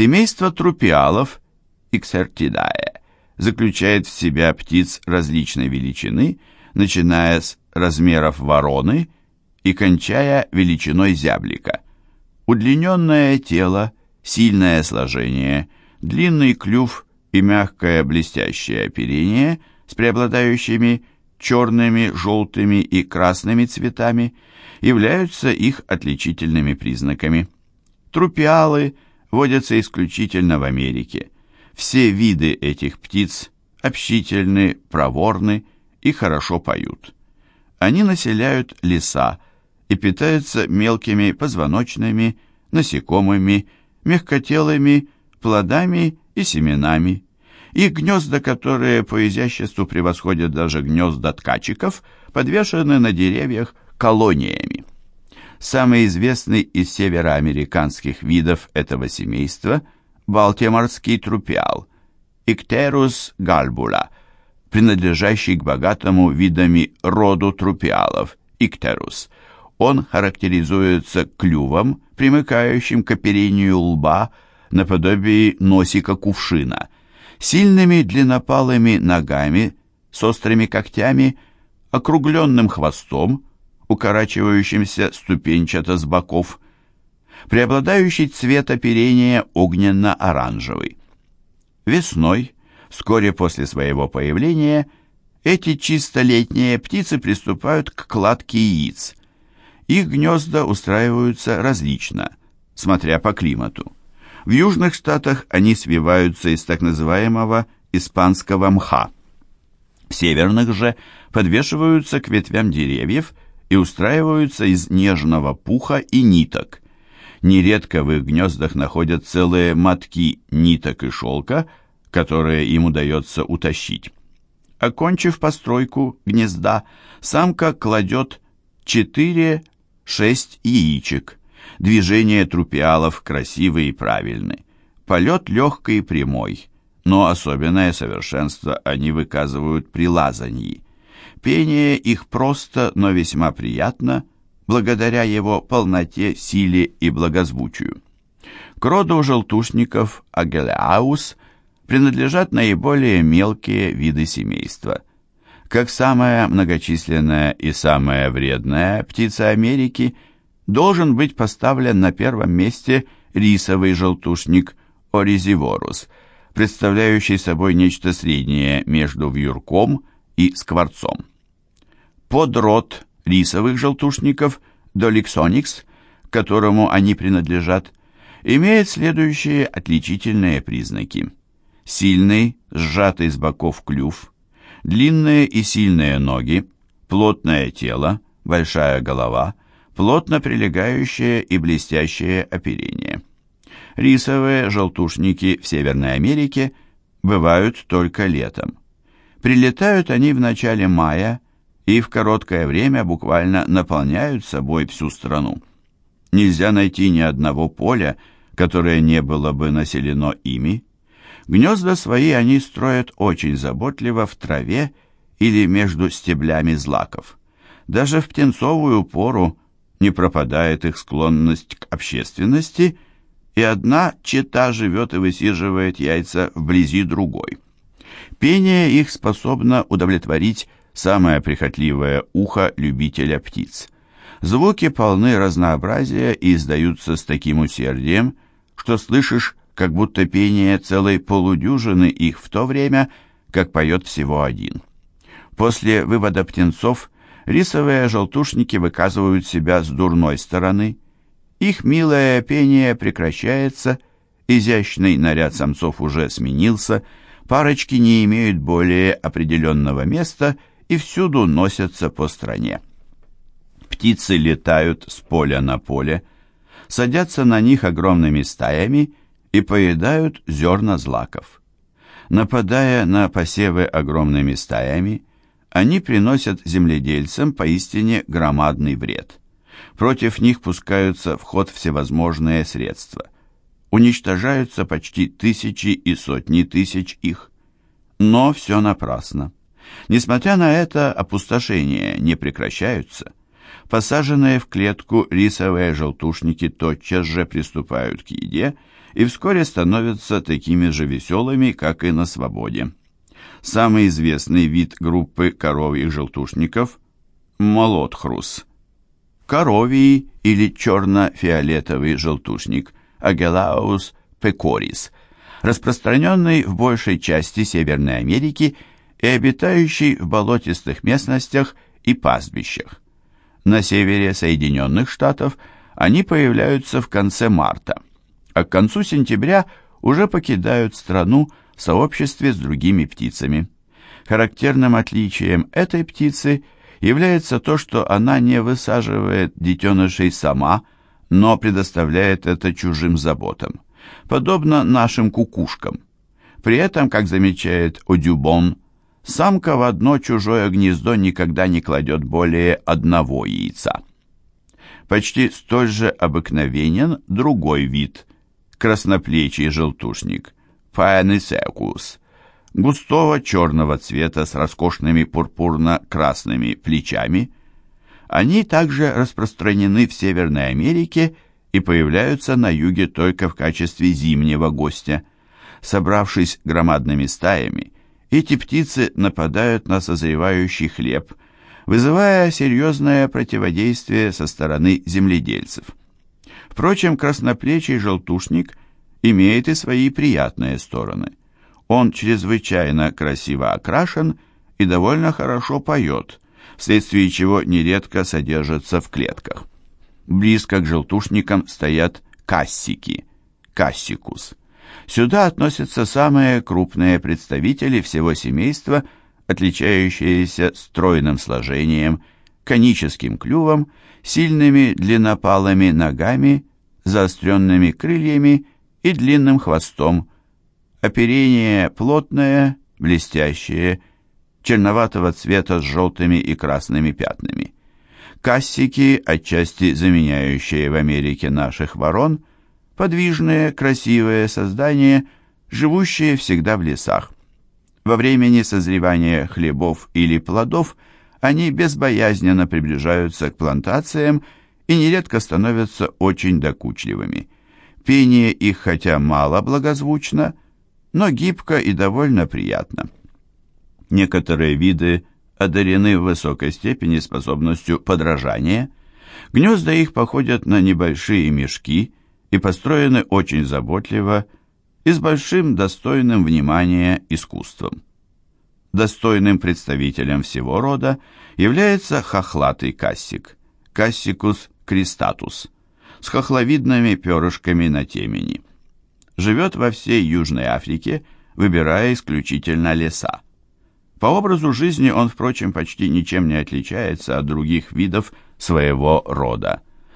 Семейство трупиалов Иксертидае заключает в себя птиц различной величины, начиная с размеров вороны и кончая величиной зяблика. Удлиненное тело, сильное сложение, длинный клюв и мягкое блестящее оперение с преобладающими черными, желтыми и красными цветами являются их отличительными признаками. Трупиалы водятся исключительно в Америке. Все виды этих птиц общительны, проворны и хорошо поют. Они населяют леса и питаются мелкими позвоночными, насекомыми, мягкотелыми, плодами и семенами. Их гнезда, которые по изяществу превосходят даже гнезда ткачиков, подвешены на деревьях колониями. Самый известный из североамериканских видов этого семейства – балтиморский трупиал, Иктерус гальбула, принадлежащий к богатому видами роду трупиалов, Иктерус. Он характеризуется клювом, примыкающим к оперению лба, наподобие носика кувшина, сильными длиннопалыми ногами с острыми когтями, округленным хвостом, укорачивающимся ступенчато с боков, преобладающий цвет оперения огненно-оранжевый. Весной, вскоре после своего появления, эти чисто летние птицы приступают к кладке яиц. Их гнезда устраиваются различно, смотря по климату. В южных штатах они свиваются из так называемого испанского мха. В северных же подвешиваются к ветвям деревьев и устраиваются из нежного пуха и ниток. Нередко в их гнездах находят целые мотки ниток и шелка, которые им удается утащить. Окончив постройку гнезда, самка кладет 4-6 яичек. Движения трупиалов красивые и правильны. Полет легкий и прямой, но особенное совершенство они выказывают при лазаньи. Пение их просто, но весьма приятно, благодаря его полноте, силе и благозвучию. К роду желтушников Агелеаус принадлежат наиболее мелкие виды семейства. Как самая многочисленная и самая вредная птица Америки должен быть поставлен на первом месте рисовый желтушник Оризиворус, представляющий собой нечто среднее между вьюрком скворцом. Подрод рисовых желтушников Доликсоникс, которому они принадлежат, имеет следующие отличительные признаки. Сильный, сжатый с боков клюв, длинные и сильные ноги, плотное тело, большая голова, плотно прилегающее и блестящее оперение. Рисовые желтушники в Северной Америке бывают только летом. Прилетают они в начале мая и в короткое время буквально наполняют собой всю страну. Нельзя найти ни одного поля, которое не было бы населено ими. Гнезда свои они строят очень заботливо в траве или между стеблями злаков. Даже в птенцовую пору не пропадает их склонность к общественности, и одна чета живет и высиживает яйца вблизи другой. Пение их способно удовлетворить самое прихотливое ухо любителя птиц. Звуки полны разнообразия и издаются с таким усердием, что слышишь, как будто пение целой полудюжины их в то время, как поет всего один. После вывода птенцов рисовые желтушники выказывают себя с дурной стороны. Их милое пение прекращается, изящный наряд самцов уже сменился, парочки не имеют более определенного места – и всюду носятся по стране. Птицы летают с поля на поле, садятся на них огромными стаями и поедают зерна злаков. Нападая на посевы огромными стаями, они приносят земледельцам поистине громадный вред. Против них пускаются в ход всевозможные средства. Уничтожаются почти тысячи и сотни тысяч их. Но все напрасно. Несмотря на это, опустошения не прекращаются. Посаженные в клетку рисовые желтушники тотчас же приступают к еде и вскоре становятся такими же веселыми, как и на свободе. Самый известный вид группы коровьих желтушников – молотхрус. Коровий или черно-фиолетовый желтушник – Агелаус пекорис, распространенный в большей части Северной Америки и обитающий в болотистых местностях и пастбищах. На севере Соединенных Штатов они появляются в конце марта, а к концу сентября уже покидают страну в сообществе с другими птицами. Характерным отличием этой птицы является то, что она не высаживает детенышей сама, но предоставляет это чужим заботам, подобно нашим кукушкам. При этом, как замечает Одюбон, самка в одно чужое гнездо никогда не кладет более одного яйца. Почти столь же обыкновенен другой вид – красноплечий желтушник – Паэнисекус, густого черного цвета с роскошными пурпурно-красными плечами – они также распространены в Северной Америке и появляются на юге только в качестве зимнего гостя. Собравшись громадными стаями, эти птицы нападают на созревающий хлеб, вызывая серьезное противодействие со стороны земледельцев. Впрочем, красноплечий желтушник имеет и свои приятные стороны. Он чрезвычайно красиво окрашен и довольно хорошо поет, вследствие чего нередко содержатся в клетках. Близко к желтушникам стоят кассики, кассикус. Сюда относятся самые крупные представители всего семейства, отличающиеся стройным сложением, коническим клювом, сильными длиннопалыми ногами, заостренными крыльями и длинным хвостом. Оперение плотное, блестящее, черноватого цвета с желтыми и красными пятнами. Кассики, отчасти заменяющие в Америке наших ворон, подвижные, красивые создания, живущие всегда в лесах. Во времени созревания хлебов или плодов они безбоязненно приближаются к плантациям и нередко становятся очень докучливыми. Пение их хотя мало благозвучно, но гибко и довольно приятно. Некоторые виды одарены в высокой степени способностью подражания. Гнезда их походят на небольшие мешки и построены очень заботливо и с большим достойным внимания искусством. Достойным представителем всего рода является хохлатый кассик, кассикус кристатус, с хохловидными перышками на темени. Живет во всей Южной Африке, выбирая исключительно леса. По образу жизни он, впрочем, почти ничем не отличается от других видов своего рода.